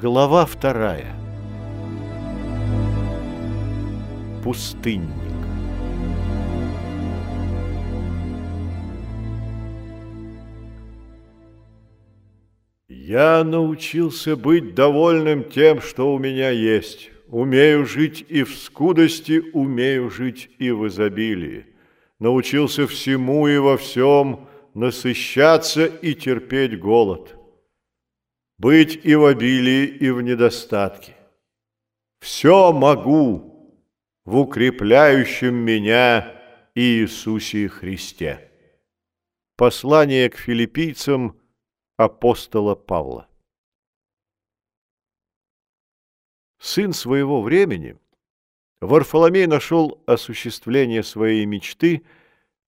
Глава вторая. Пустынник. Я научился быть довольным тем, что у меня есть. Умею жить и в скудости, умею жить и в изобилии. Научился всему и во всем насыщаться и терпеть голод. Быть и в обилии, и в недостатке. Все могу в укрепляющем меня Иисусе Христе. Послание к филиппийцам апостола Павла. Сын своего времени, Варфоломей нашел осуществление своей мечты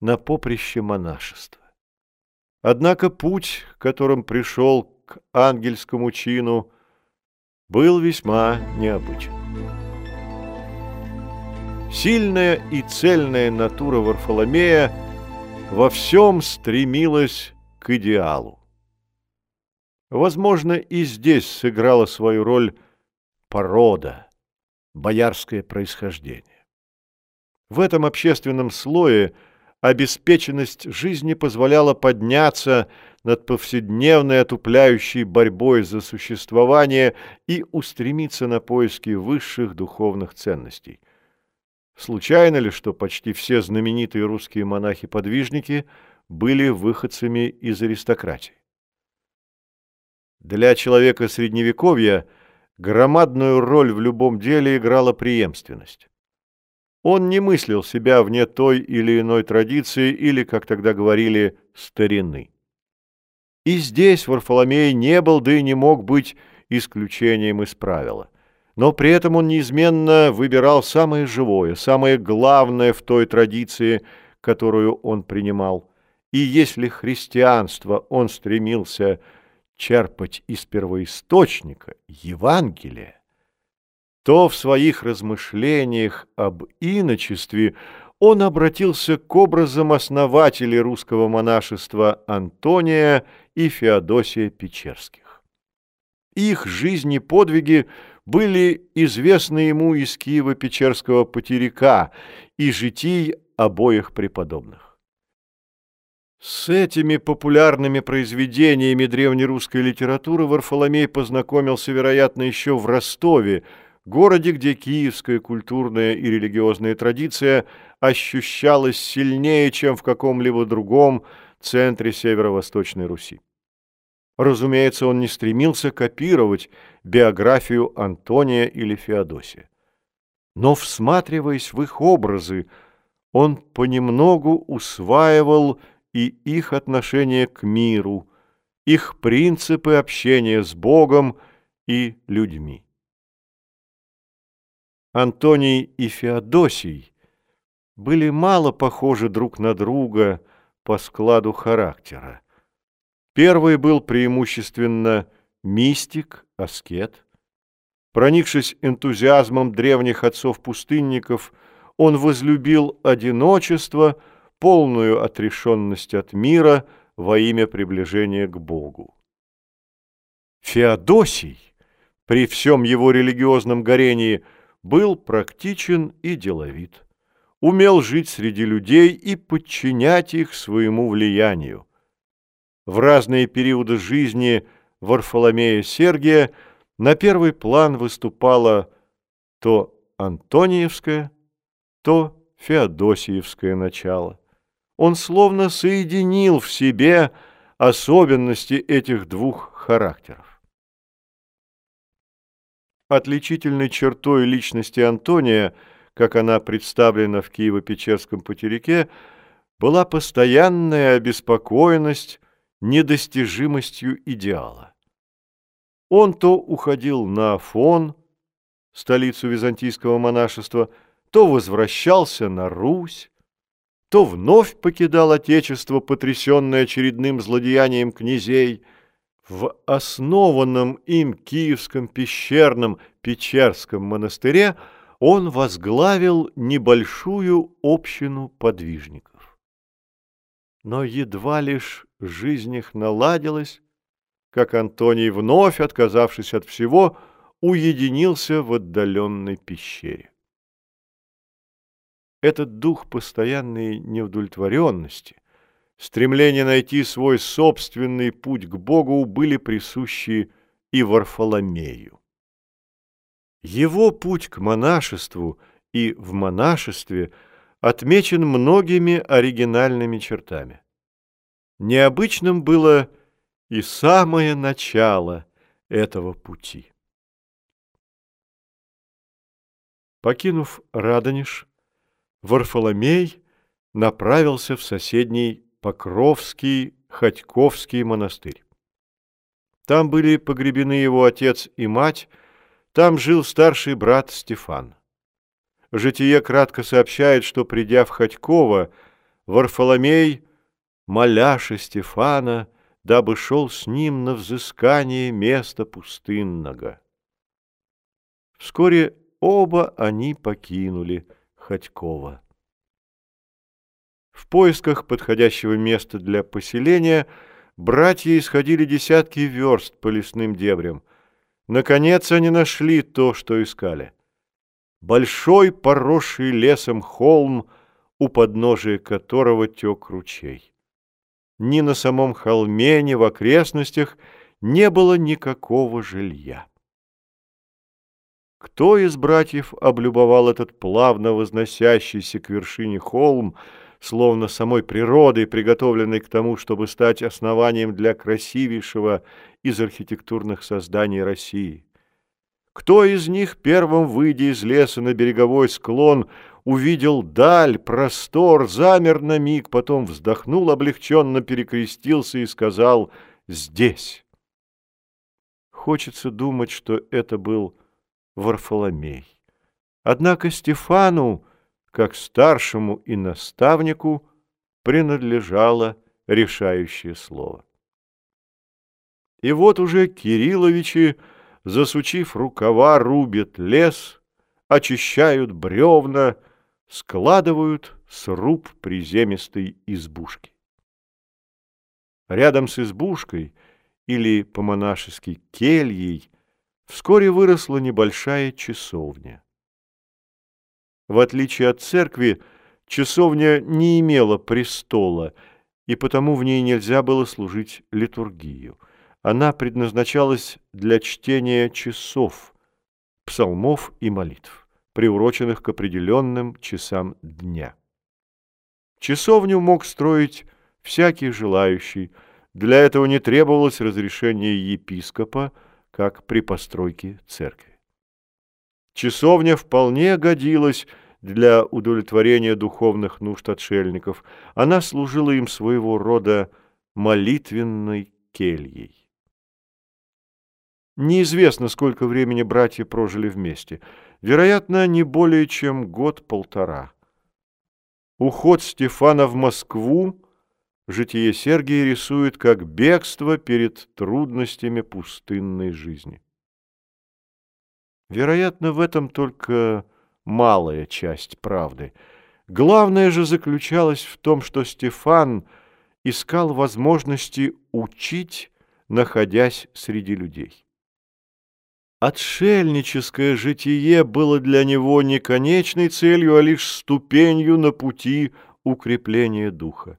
на поприще монашества. Однако путь, которым пришел к ангельскому чину, был весьма необычен. Сильная и цельная натура Варфоломея во всем стремилась к идеалу. Возможно, и здесь сыграла свою роль порода, боярское происхождение. В этом общественном слое обеспеченность жизни позволяла подняться над повседневной отупляющей борьбой за существование и устремиться на поиски высших духовных ценностей. Случайно ли, что почти все знаменитые русские монахи-подвижники были выходцами из аристократии? Для человека Средневековья – громадную роль в любом деле играла преемственность. Он не мыслил себя вне той или иной традиции или, как тогда говорили, старины. И здесь Варфоломей не был, да и не мог быть исключением из правила. Но при этом он неизменно выбирал самое живое, самое главное в той традиции, которую он принимал. И если христианство он стремился черпать из первоисточника Евангелия, то в своих размышлениях об иночестве он обратился к образам основателей русского монашества Антония и Феодосия Печерских. Их жизни подвиги были известны ему из Киева-Печерского потеряка и житий обоих преподобных. С этими популярными произведениями древнерусской литературы Варфоломей познакомился, вероятно, еще в Ростове, городе, где киевская культурная и религиозная традиция ощущалась сильнее, чем в каком-либо другом центре северо-восточной Руси. Разумеется, он не стремился копировать биографию Антония или Феодосия. Но, всматриваясь в их образы, он понемногу усваивал и их отношение к миру, их принципы общения с Богом и людьми. Антоний и Феодосий были мало похожи друг на друга по складу характера. Первый был преимущественно мистик, аскет. Проникшись энтузиазмом древних отцов-пустынников, он возлюбил одиночество – полную отрешенность от мира во имя приближения к Богу. Феодосий, при всем его религиозном горении, был практичен и деловит, умел жить среди людей и подчинять их своему влиянию. В разные периоды жизни Варфоломея Сергия на первый план выступала то Антониевское, то Феодосиевское начало он словно соединил в себе особенности этих двух характеров. Отличительной чертой личности Антония, как она представлена в Киево-Печерском потеряке, была постоянная обеспокоенность недостижимостью идеала. Он то уходил на Афон, столицу византийского монашества, то возвращался на Русь, то вновь покидал отечество, потрясенное очередным злодеянием князей. В основанном им Киевском пещерном Печерском монастыре он возглавил небольшую общину подвижников. Но едва лишь жизнь их наладилась, как Антоний, вновь отказавшись от всего, уединился в отдаленной пещере. Этот дух постоянной неудовлетворенности, стремление найти свой собственный путь к Богу были присущи и Варфоломею. Его путь к монашеству и в монашестве отмечен многими оригинальными чертами. Необычным было и самое начало этого пути. Покинув Радонеж, Варфоломей направился в соседний Покровский Ходьковский монастырь. Там были погребены его отец и мать, там жил старший брат Стефан. Житие кратко сообщает, что, придя в Ходьково, Варфоломей, моляша Стефана, дабы шел с ним на взыскание места пустынного. Вскоре оба они покинули Ходькова. В поисках подходящего места для поселения братья исходили десятки верст по лесным дебрям. Наконец они нашли то, что искали. Большой поросший лесом холм, у подножия которого тек ручей ни на самом холме, ни в окрестностях не было никакого жилья. Кто из братьев облюбовал этот плавно возносящийся к вершине холм, словно самой природой, приготовленный к тому, чтобы стать основанием для красивейшего из архитектурных созданий России? Кто из них, первым выйдя из леса на береговой склон, увидел даль, простор, замер на миг, потом вздохнул облегченно, перекрестился и сказал «Здесь». Хочется думать, что это был Варфоломей. Однако Стефану, как старшему и наставнику, принадлежало решающее слово. И вот уже Кирилловичи, засучив рукава, рубят лес, очищают бревна, складывают сруб приземистой избушки. Рядом с избушкой, или по-монашески кельей, вскоре выросла небольшая часовня. В отличие от церкви, часовня не имела престола, и потому в ней нельзя было служить литургию. Она предназначалась для чтения часов, псалмов и молитв приуроченных к определенным часам дня. Часовню мог строить всякий желающий, для этого не требовалось разрешения епископа, как при постройке церкви. Часовня вполне годилась для удовлетворения духовных нужд отшельников, она служила им своего рода молитвенной кельей. Неизвестно, сколько времени братья прожили вместе. Вероятно, не более чем год-полтора. Уход Стефана в Москву житие Сергия рисует как бегство перед трудностями пустынной жизни. Вероятно, в этом только малая часть правды. Главное же заключалось в том, что Стефан искал возможности учить, находясь среди людей. Отшельническое житие было для него не конечной целью, а лишь ступенью на пути укрепления духа.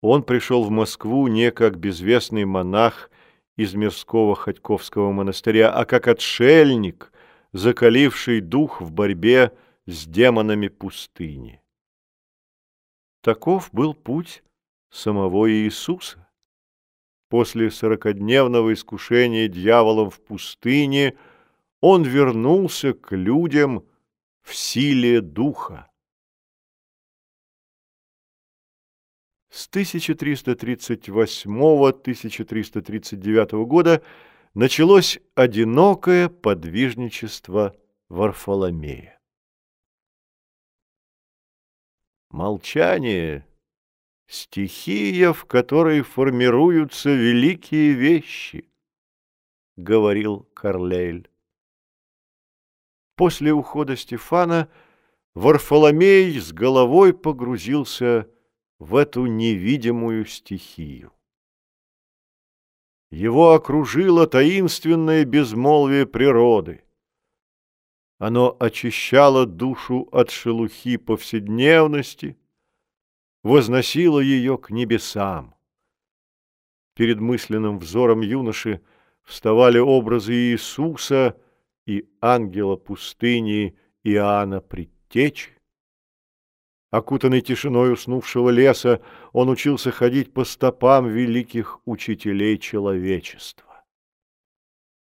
Он пришел в Москву не как безвестный монах из мирского Ходьковского монастыря, а как отшельник, закаливший дух в борьбе с демонами пустыни. Таков был путь самого Иисуса. После сорокодневного искушения дьяволом в пустыне он вернулся к людям в силе духа. С 1338-1339 года началось одинокое подвижничество Варфоломея. Молчание стихия, в которой формируются великие вещи, — говорил Карлейль. После ухода Стефана Варфоломей с головой погрузился в эту невидимую стихию. Его окружило таинственное безмолвие природы. Оно очищало душу от шелухи повседневности, возносило ее к небесам. Перед мысленным взором юноши вставали образы Иисуса и ангела пустыни Иоанна Предтечи. Окутанный тишиной уснувшего леса, он учился ходить по стопам великих учителей человечества.